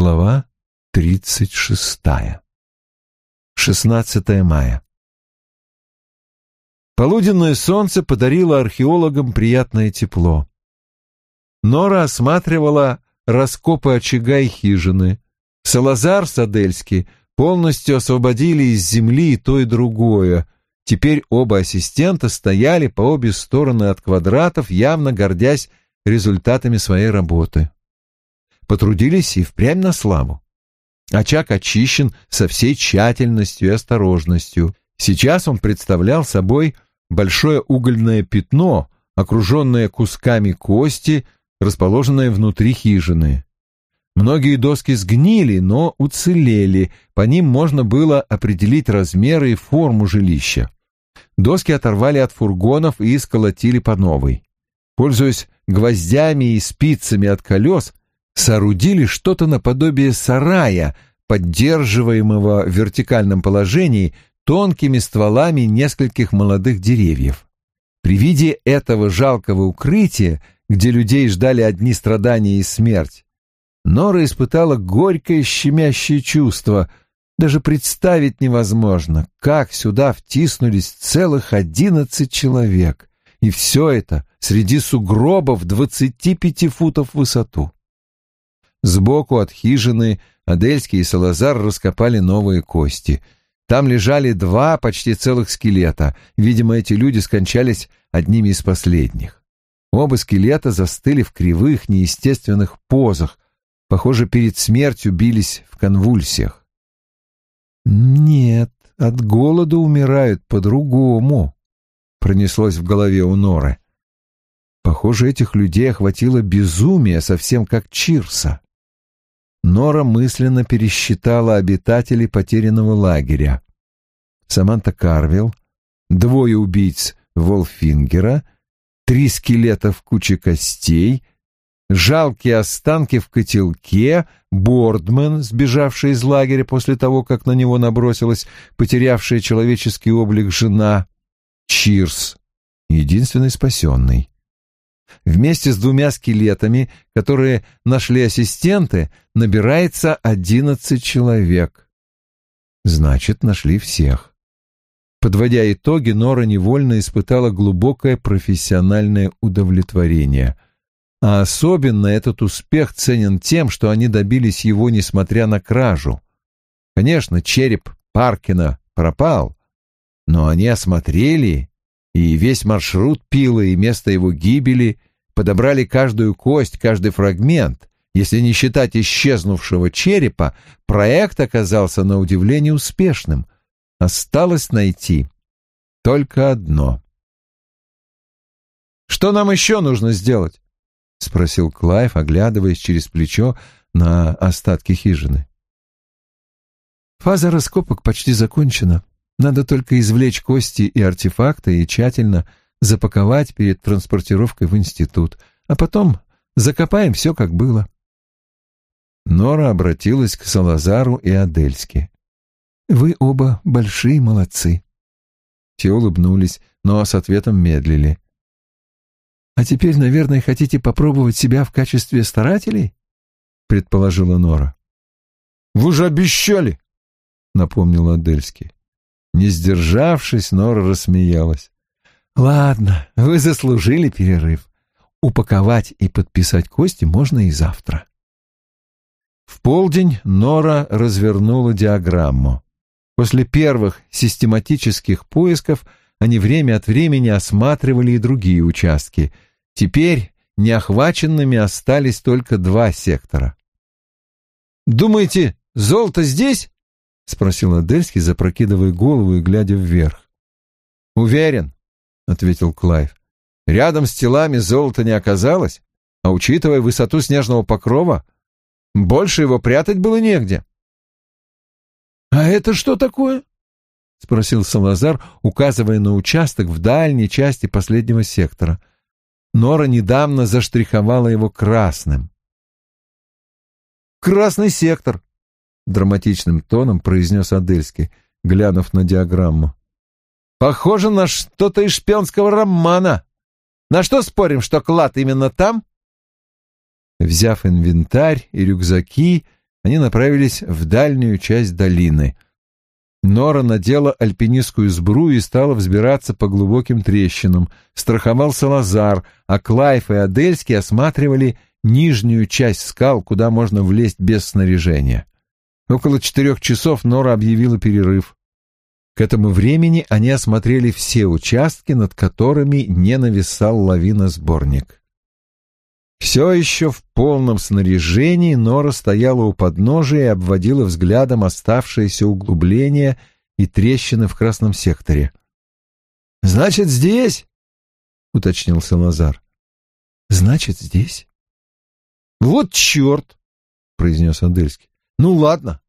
Глава тридцать шестая. 16 мая. Полуденное солнце подарило археологам приятное тепло. Нора осматривала раскопы очага и хижины. Салазар Садельский полностью освободили из земли и то, и другое. Теперь оба ассистента стояли по обе стороны от квадратов, явно гордясь результатами своей работы. Потрудились и впрямь на славу. Очаг очищен со всей тщательностью и осторожностью. Сейчас он представлял собой большое угольное пятно, окруженное кусками кости, расположенное внутри хижины. Многие доски сгнили, но уцелели, по ним можно было определить размеры и форму жилища. Доски оторвали от фургонов и сколотили по новой. Пользуясь гвоздями и спицами от колес, соорудили что-то наподобие сарая, поддерживаемого в вертикальном положении тонкими стволами нескольких молодых деревьев. При виде этого жалкого укрытия, где людей ждали одни страдания и смерть, Нора испытала горькое щемящее чувство. Даже представить невозможно, как сюда втиснулись целых одиннадцать человек. И все это среди сугробов двадцати пяти футов в высоту. Сбоку от хижины Адельский и Салазар раскопали новые кости. Там лежали два почти целых скелета. Видимо, эти люди скончались одними из последних. Оба скелета застыли в кривых, неестественных позах. Похоже, перед смертью бились в конвульсиях. «Нет, от голода умирают по-другому», — пронеслось в голове у Норы. Похоже, этих людей охватило безумие, совсем как Чирса. Нора мысленно пересчитала обитателей потерянного лагеря. Саманта Карвилл, двое убийц Волфингера, три скелета в куче костей, жалкие останки в котелке, Бордмен, сбежавший из лагеря после того, как на него набросилась потерявшая человеческий облик жена, Чирс, единственный спасенный. Вместе с двумя скелетами, которые нашли ассистенты, набирается одиннадцать человек. Значит, нашли всех. Подводя итоги, Нора невольно испытала глубокое профессиональное удовлетворение. А особенно этот успех ценен тем, что они добились его, несмотря на кражу. Конечно, череп Паркина пропал, но они осмотрели и весь маршрут пила, и место его гибели, подобрали каждую кость, каждый фрагмент. Если не считать исчезнувшего черепа, проект оказался на удивление успешным. Осталось найти только одно. «Что нам еще нужно сделать?» — спросил Клайв, оглядываясь через плечо на остатки хижины. «Фаза раскопок почти закончена», надо только извлечь кости и артефакты и тщательно запаковать перед транспортировкой в институт, а потом закопаем все, как было. Нора обратилась к Салазару и Адельске. «Вы оба большие молодцы». Те улыбнулись, но с ответом медлили. «А теперь, наверное, хотите попробовать себя в качестве старателей?» — предположила Нора. «Вы же обещали!» — напомнил Адельский. Не сдержавшись, Нора рассмеялась. «Ладно, вы заслужили перерыв. Упаковать и подписать кости можно и завтра». В полдень Нора развернула диаграмму. После первых систематических поисков они время от времени осматривали и другие участки. Теперь неохваченными остались только два сектора. «Думаете, золото здесь?» — спросил Адельский, запрокидывая голову и глядя вверх. «Уверен», — ответил Клайв. «Рядом с телами золота не оказалось, а учитывая высоту снежного покрова, больше его прятать было негде». «А это что такое?» — спросил Салазар, указывая на участок в дальней части последнего сектора. Нора недавно заштриховала его красным. «Красный сектор», драматичным тоном произнес Адельский, глянув на диаграмму. «Похоже на что-то из шпионского романа. На что спорим, что клад именно там?» Взяв инвентарь и рюкзаки, они направились в дальнюю часть долины. Нора надела альпинистскую сбру и стала взбираться по глубоким трещинам. Страховался Лазар, а Клайф и Адельский осматривали нижнюю часть скал, куда можно влезть без снаряжения. Около четырех часов Нора объявила перерыв. К этому времени они осмотрели все участки, над которыми не нависал лавиносборник. Все еще в полном снаряжении Нора стояла у подножия и обводила взглядом оставшиеся углубления и трещины в красном секторе. «Значит, здесь?» — уточнил Салазар. «Значит, здесь?» «Вот черт!» — произнес Адельский. «Ну ладно,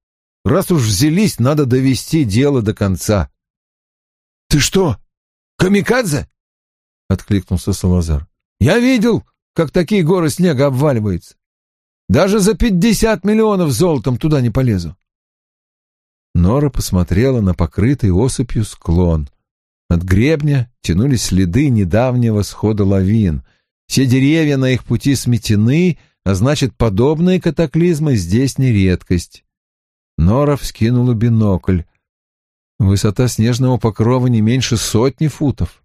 раз уж взялись, надо довести дело до конца». «Ты что, камикадзе?» — откликнулся Салазар. «Я видел, как такие горы снега обваливаются. Даже за пятьдесят миллионов золотом туда не полезу. Нора посмотрела на покрытый осыпью склон. От гребня тянулись следы недавнего схода лавин. Все деревья на их пути сметены, а значит, подобные катаклизмы здесь не редкость. Нора вскинула бинокль. Высота снежного покрова не меньше сотни футов.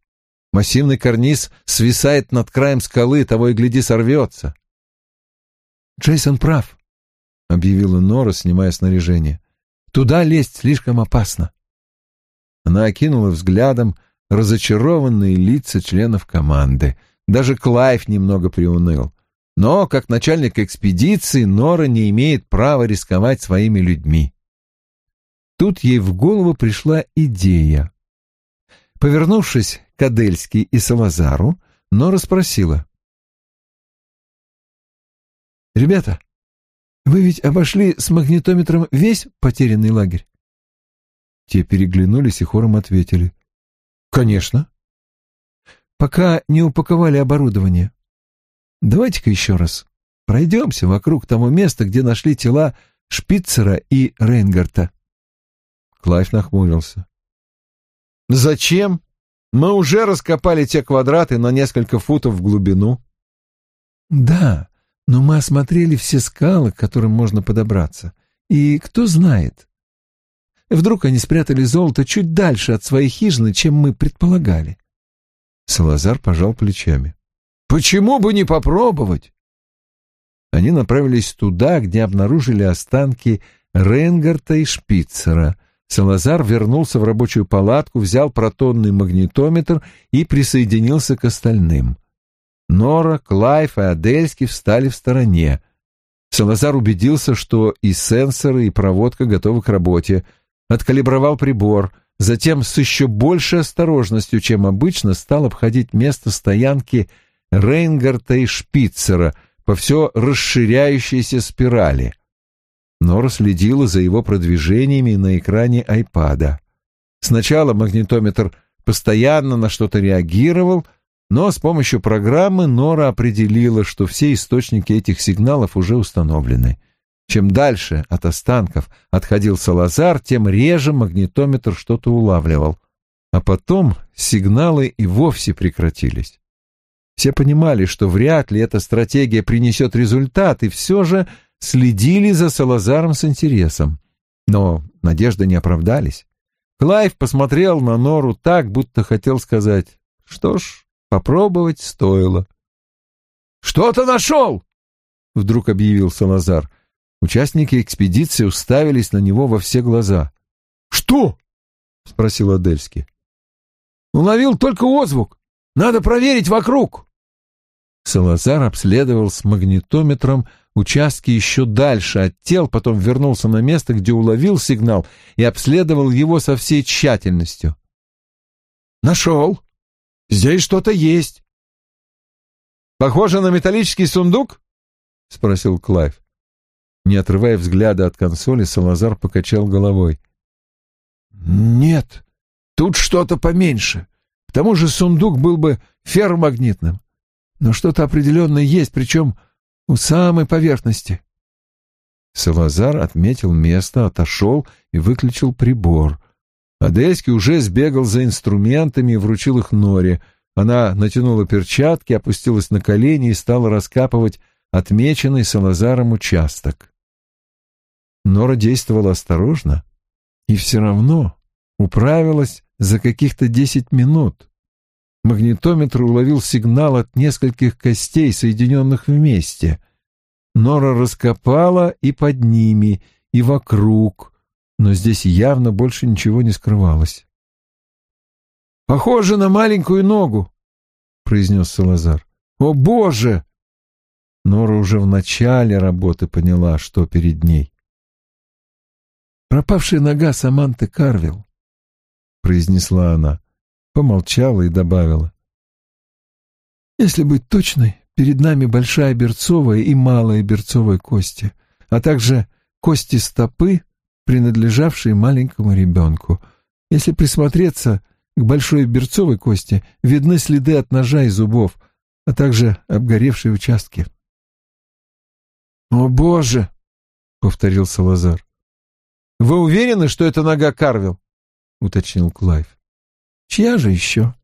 Массивный карниз свисает над краем скалы, того и гляди сорвется. «Джейсон прав», — объявила Нора, снимая снаряжение. «Туда лезть слишком опасно». Она окинула взглядом разочарованные лица членов команды. Даже Клайв немного приуныл. Но, как начальник экспедиции, Нора не имеет права рисковать своими людьми. Тут ей в голову пришла идея. Повернувшись к Адельски и Салазару, Нора спросила. «Ребята, вы ведь обошли с магнитометром весь потерянный лагерь?» Те переглянулись и хором ответили. «Конечно». «Пока не упаковали оборудование. Давайте-ка еще раз пройдемся вокруг того места, где нашли тела Шпицера и Рейнгарта». Клайв нахмурился. Зачем? Мы уже раскопали те квадраты на несколько футов в глубину. Да, но мы осмотрели все скалы, к которым можно подобраться. И кто знает, вдруг они спрятали золото чуть дальше от своей хижины, чем мы предполагали. Салазар пожал плечами. Почему бы не попробовать? Они направились туда, где обнаружили останки Рейнгарта и Шпицера, Салазар вернулся в рабочую палатку, взял протонный магнитометр и присоединился к остальным. Нора, Клайф и Адельский встали в стороне. Салазар убедился, что и сенсоры, и проводка готовы к работе, откалибровал прибор, затем с еще большей осторожностью, чем обычно, стал обходить место стоянки Рейнгарта и Шпицера по все расширяющейся спирали — Нора следила за его продвижениями на экране айпада. Сначала магнитометр постоянно на что-то реагировал, но с помощью программы Нора определила, что все источники этих сигналов уже установлены. Чем дальше от останков отходил Салазар, тем реже магнитометр что-то улавливал. А потом сигналы и вовсе прекратились. Все понимали, что вряд ли эта стратегия принесет результат, и все же следили за Салазаром с интересом. Но надежды не оправдались. Клайв посмотрел на Нору так, будто хотел сказать, что ж, попробовать стоило. «Что-то нашел!» — вдруг объявил Салазар. Участники экспедиции уставились на него во все глаза. «Что?» — спросил Адельский. «Уловил только отзвук. Надо проверить вокруг». Салазар обследовал с магнитометром участки еще дальше от тел, потом вернулся на место, где уловил сигнал и обследовал его со всей тщательностью. «Нашел. Здесь что-то есть». «Похоже на металлический сундук?» — спросил Клайв. Не отрывая взгляда от консоли, Салазар покачал головой. «Нет, тут что-то поменьше. К тому же сундук был бы ферромагнитным. Но что-то определенное есть, причем у самой поверхности. Салазар отметил место, отошел и выключил прибор. Адельский уже сбегал за инструментами и вручил их Норе. Она натянула перчатки, опустилась на колени и стала раскапывать отмеченный Салазаром участок. Нора действовала осторожно и все равно управилась за каких-то десять минут. Магнитометр уловил сигнал от нескольких костей, соединенных вместе. Нора раскопала и под ними, и вокруг, но здесь явно больше ничего не скрывалось. «Похоже на маленькую ногу», — произнес Салазар. «О, Боже!» Нора уже в начале работы поняла, что перед ней. «Пропавшая нога Саманты Карвилл», — произнесла она, помолчала и добавила. «Если быть точной, перед нами большая берцовая и малая берцовая кости, а также кости стопы, принадлежавшие маленькому ребенку. Если присмотреться, к большой берцовой кости видны следы от ножа и зубов, а также обгоревшие участки. «О, Боже!» — повторил Салазар. «Вы уверены, что это нога Карвил?» — уточнил Клайв. «Чья же еще?»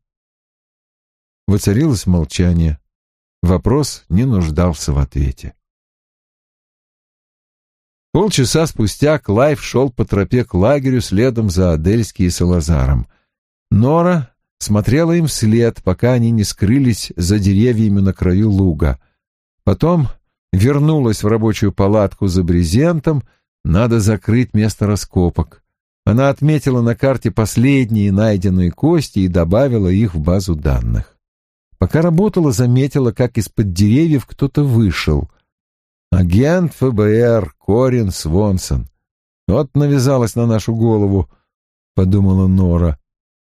Воцарилось молчание. Вопрос не нуждался в ответе. Полчаса спустя Клайв шел по тропе к лагерю следом за Адельски и Салазаром. Нора смотрела им вслед, пока они не скрылись за деревьями на краю луга. Потом вернулась в рабочую палатку за брезентом, надо закрыть место раскопок. Она отметила на карте последние найденные кости и добавила их в базу данных. Пока работала, заметила, как из-под деревьев кто-то вышел. Агент ФБР Корин Свонсон. Вот навязалась на нашу голову, — подумала Нора.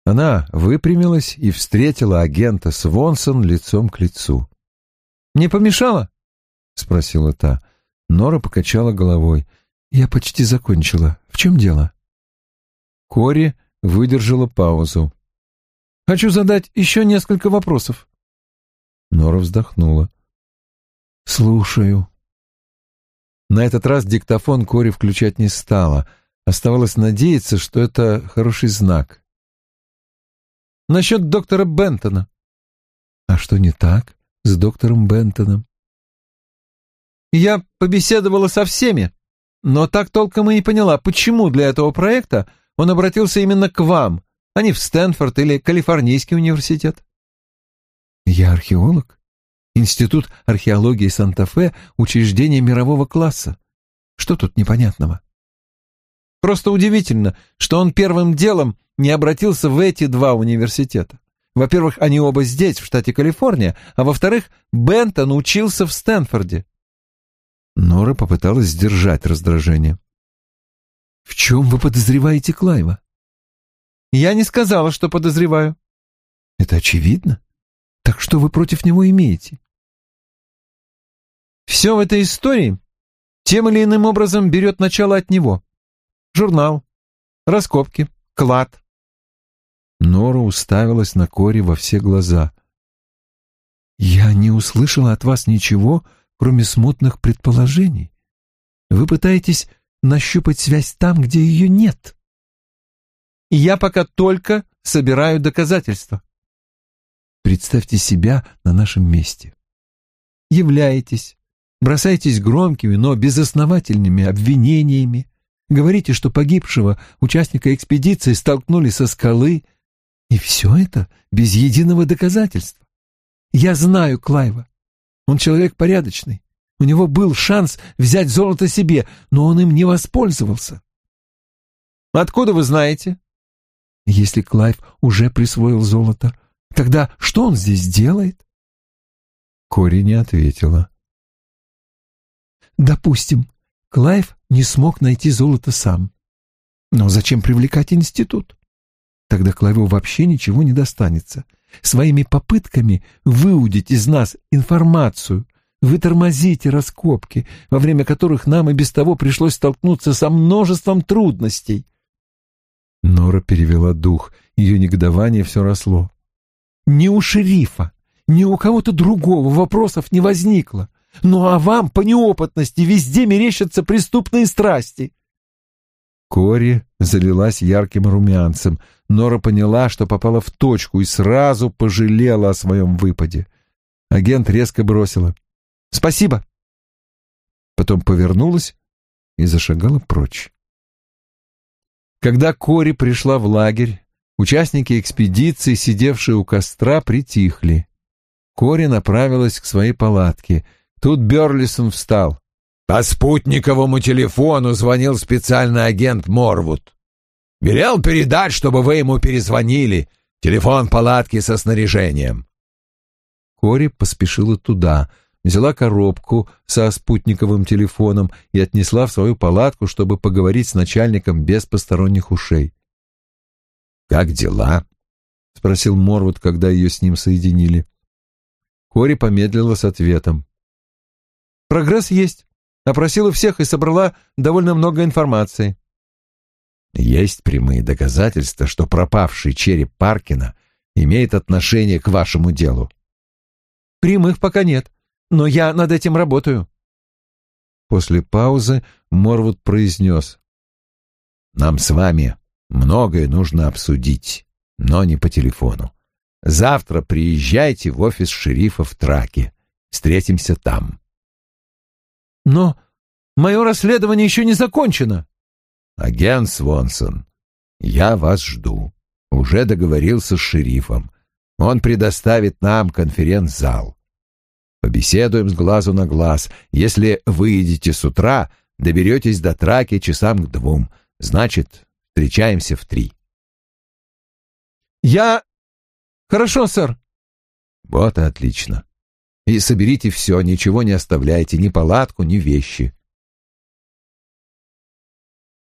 Она выпрямилась и встретила агента Свонсон лицом к лицу. «Не помешало?» — спросила та. Нора покачала головой. «Я почти закончила. В чем дело?» Кори выдержала паузу. «Хочу задать еще несколько вопросов». Нора вздохнула. «Слушаю». На этот раз диктофон Кори включать не стала. Оставалось надеяться, что это хороший знак. «Насчет доктора Бентона». «А что не так с доктором Бентоном?» Я побеседовала со всеми, но так толком и не поняла, почему для этого проекта он обратился именно к вам, а не в Стэнфорд или Калифорнийский университет. Я археолог. Институт археологии Санта-Фе — учреждение мирового класса. Что тут непонятного? Просто удивительно, что он первым делом не обратился в эти два университета. Во-первых, они оба здесь, в штате Калифорния, а во-вторых, Бентон учился в Стэнфорде. Нора попыталась сдержать раздражение. «В чем вы подозреваете Клайва?» «Я не сказала, что подозреваю». «Это очевидно. Так что вы против него имеете?» «Все в этой истории тем или иным образом берет начало от него. Журнал, раскопки, клад». Нора уставилась на Кори во все глаза. «Я не услышала от вас ничего, кроме смутных предположений. Вы пытаетесь нащупать связь там, где ее нет. Я пока только собираю доказательства. Представьте себя на нашем месте. Являетесь, бросаетесь громкими, но безосновательными обвинениями, говорите, что погибшего участника экспедиции столкнули со скалы, и все это без единого доказательства. Я знаю Клайва. Он человек порядочный. У него был шанс взять золото себе, но он им не воспользовался. Откуда вы знаете? Если Клайв уже присвоил золото, тогда что он здесь делает? Кори не ответила. Допустим, Клайв не смог найти золото сам. Но зачем привлекать институт? Тогда Клайву вообще ничего не достанется. Своими попытками выудить из нас информацию, вы тормозите раскопки, во время которых нам и без того пришлось столкнуться со множеством трудностей. Нора перевела дух, ее негодование все росло. Ни у шерифа, ни у кого-то другого вопросов не возникло. Ну а вам по неопытности везде мерещатся преступные страсти. Кори залилась ярким румянцем. Нора поняла, что попала в точку и сразу пожалела о своем выпаде. Агент резко бросила. «Спасибо!» Потом повернулась и зашагала прочь. Когда Кори пришла в лагерь, участники экспедиции, сидевшие у костра, притихли. Кори направилась к своей палатке. Тут Берлисон встал. По спутниковому телефону звонил специальный агент Морвуд. Велел передать, чтобы вы ему перезвонили. Телефон палатки со снаряжением. Кори поспешила туда, взяла коробку со спутниковым телефоном и отнесла в свою палатку, чтобы поговорить с начальником без посторонних ушей. «Как дела?» — спросил Морвуд, когда ее с ним соединили. Кори помедлила с ответом. «Прогресс есть. Опросила всех и собрала довольно много информации. Есть прямые доказательства, что пропавший череп Паркина имеет отношение к вашему делу. Прямых пока нет, но я над этим работаю. После паузы Морвуд произнес. Нам с вами многое нужно обсудить, но не по телефону. Завтра приезжайте в офис шерифа в Траке. Встретимся там. Но мое расследование еще не закончено. Агент Свонсон, я вас жду. Уже договорился с шерифом. Он предоставит нам конференц-зал. Побеседуем с глазу на глаз. Если выйдете с утра, доберетесь до траки часам к двум. Значит, встречаемся в три. Я... Хорошо, сэр. Вот и отлично. И соберите все, ничего не оставляйте, ни палатку, ни вещи.